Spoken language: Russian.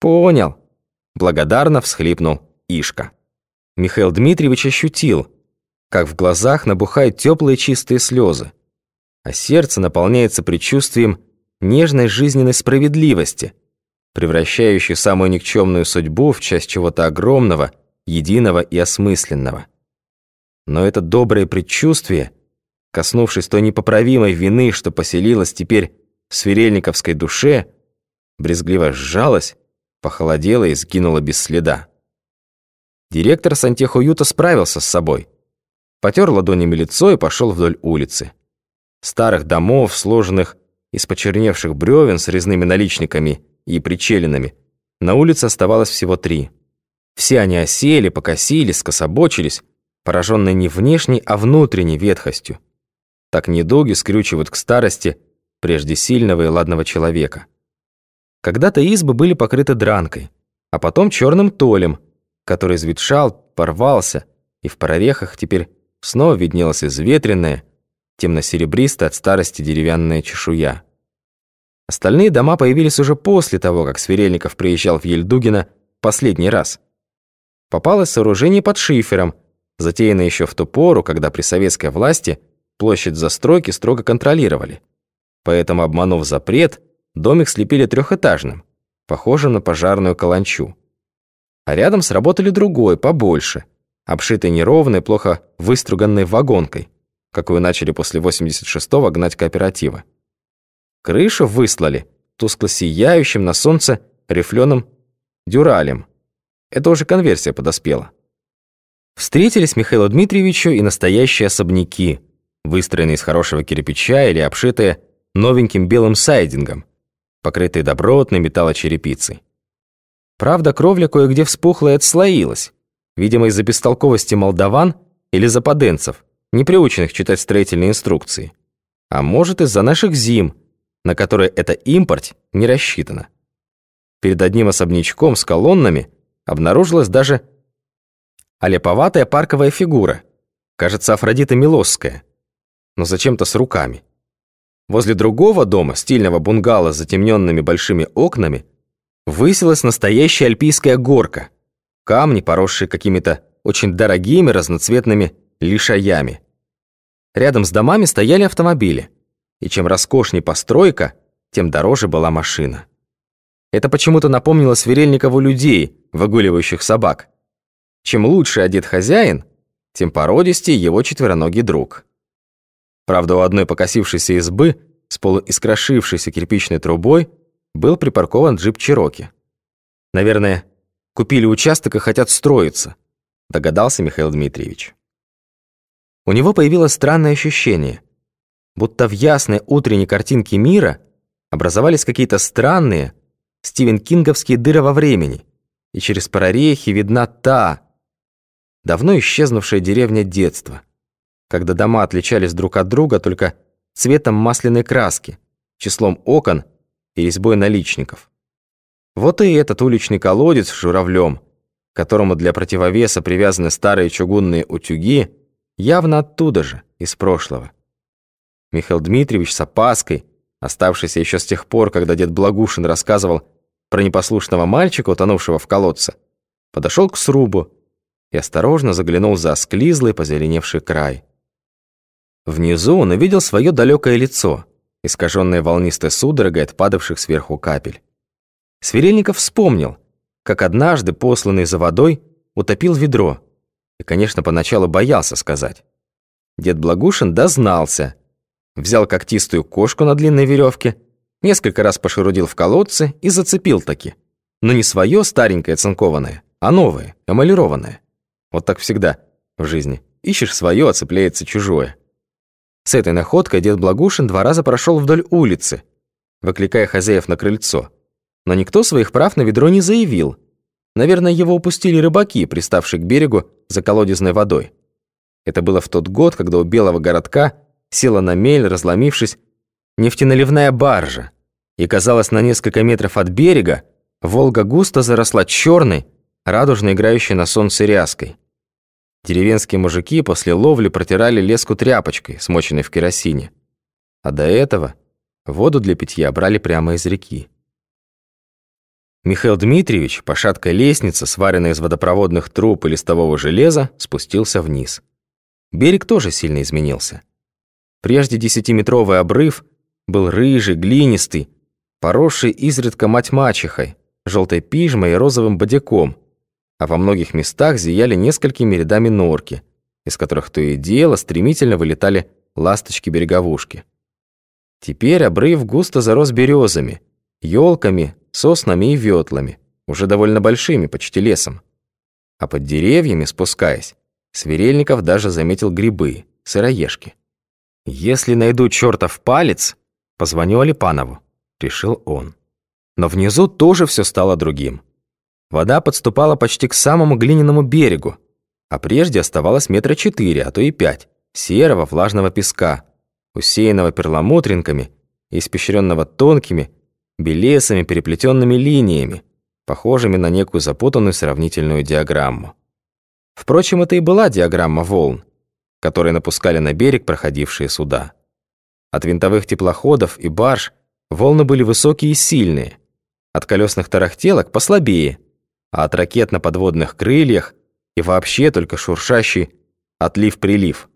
«Понял», — благодарно всхлипнул Ишка. Михаил Дмитриевич ощутил, как в глазах набухают теплые чистые слезы, а сердце наполняется предчувствием нежной жизненной справедливости, превращающей самую никчемную судьбу в часть чего-то огромного, единого и осмысленного. Но это доброе предчувствие, коснувшись той непоправимой вины, что поселилась теперь в свирельниковской душе, брезгливо сжалось, похолодело и сгинуло без следа. Директор сантехуюта справился с собой. Потер ладонями лицо и пошел вдоль улицы. Старых домов, сложенных из почерневших бревен с резными наличниками и причелинами, на улице оставалось всего три. Все они осели, покосились, скособочились, пораженные не внешней, а внутренней ветхостью. Так недуги скрючивают к старости прежде сильного и ладного человека. Когда-то избы были покрыты дранкой, а потом черным толем, который изветшал, порвался, и в прорехах теперь снова виднелась изветренная, темно-серебристая от старости деревянная чешуя. Остальные дома появились уже после того, как Сверельников приезжал в Ельдугино последний раз. Попалось сооружение под шифером, затеянное еще в ту пору, когда при советской власти площадь застройки строго контролировали. Поэтому, обманув запрет, домик слепили трехэтажным, похожим на пожарную каланчу. А рядом сработали другой, побольше, обшитый неровной, плохо выструганной вагонкой, какую начали после 86-го гнать кооперативы. Крышу выслали тускло сияющим на солнце рифленым дюралем. Это уже конверсия подоспела. Встретились Михаилу Дмитриевичу и настоящие особняки, выстроенные из хорошего кирпича или обшитые новеньким белым сайдингом, покрытые добротной металлочерепицей. Правда, кровля кое-где вспухла и отслоилась, видимо, из-за бестолковости молдаван или западенцев, не приученных читать строительные инструкции. А может, из-за наших зим, на которые это импорт не рассчитано. Перед одним особнячком с колоннами обнаружилась даже олеповатая парковая фигура, кажется, Афродита Милосская, но зачем-то с руками. Возле другого дома, стильного бунгало с затемненными большими окнами, высилась настоящая альпийская горка. Камни, поросшие какими-то очень дорогими разноцветными лишаями. Рядом с домами стояли автомобили. И чем роскошней постройка, тем дороже была машина. Это почему-то напомнило Сверельникову людей, выгуливающих собак. Чем лучше одет хозяин, тем породистее его четвероногий друг. Правда, у одной покосившейся избы с полуискрошившейся кирпичной трубой был припаркован джип Чироки. Наверное, купили участок и хотят строиться, догадался Михаил Дмитриевич. У него появилось странное ощущение, будто в ясной утренней картинке мира образовались какие-то странные Стивен Кинговские дыры во времени, и через прорехи видна та, давно исчезнувшая деревня детства когда дома отличались друг от друга только цветом масляной краски, числом окон и резьбой наличников. Вот и этот уличный колодец с журавлем, к которому для противовеса привязаны старые чугунные утюги, явно оттуда же, из прошлого. Михаил Дмитриевич с опаской, оставшийся еще с тех пор, когда дед Благушин рассказывал про непослушного мальчика, утонувшего в колодце, подошел к срубу и осторожно заглянул за склизлый позеленевший край. Внизу он увидел свое далекое лицо, искаженное волнистой судорогой от падавших сверху капель. Сверельников вспомнил, как однажды, посланный за водой, утопил ведро. И, конечно, поначалу боялся сказать. Дед Благушин дознался. Взял когтистую кошку на длинной веревке, несколько раз пошерудил в колодце и зацепил таки. Но не свое старенькое цинкованное, а новое, эмалированное. Вот так всегда в жизни. Ищешь свое, а цепляется чужое. С этой находкой дед Благушин два раза прошел вдоль улицы, выкликая хозяев на крыльцо. Но никто своих прав на ведро не заявил. Наверное, его упустили рыбаки, приставшие к берегу за колодезной водой. Это было в тот год, когда у белого городка села на мель, разломившись, нефтеналивная баржа. И, казалось, на несколько метров от берега Волга густо заросла черной, радужно играющей на солнце ряской. Деревенские мужики после ловли протирали леску тряпочкой, смоченной в керосине. А до этого воду для питья брали прямо из реки. Михаил Дмитриевич по шаткой лестнице, сваренной из водопроводных труб и листового железа, спустился вниз. Берег тоже сильно изменился. Прежде десятиметровый обрыв был рыжий, глинистый, поросший изредка мать-мачехой, желтой пижмой и розовым бодяком, а во многих местах зияли несколькими рядами норки, из которых то и дело стремительно вылетали ласточки-береговушки. Теперь обрыв густо зарос березами, елками, соснами и ветлами, уже довольно большими, почти лесом. А под деревьями, спускаясь, Сверельников даже заметил грибы, сыроежки. «Если найду чертов палец, позвоню Алипанову», — решил он. Но внизу тоже все стало другим. Вода подступала почти к самому глиняному берегу, а прежде оставалось метра четыре, а то и пять, серого влажного песка, усеянного перламутринками и испещренного тонкими, белесами переплетенными линиями, похожими на некую запутанную сравнительную диаграмму. Впрочем, это и была диаграмма волн, которые напускали на берег проходившие суда. От винтовых теплоходов и барж волны были высокие и сильные, от колесных тарахтелок послабее, а от ракет на подводных крыльях и вообще только шуршащий отлив-прилив.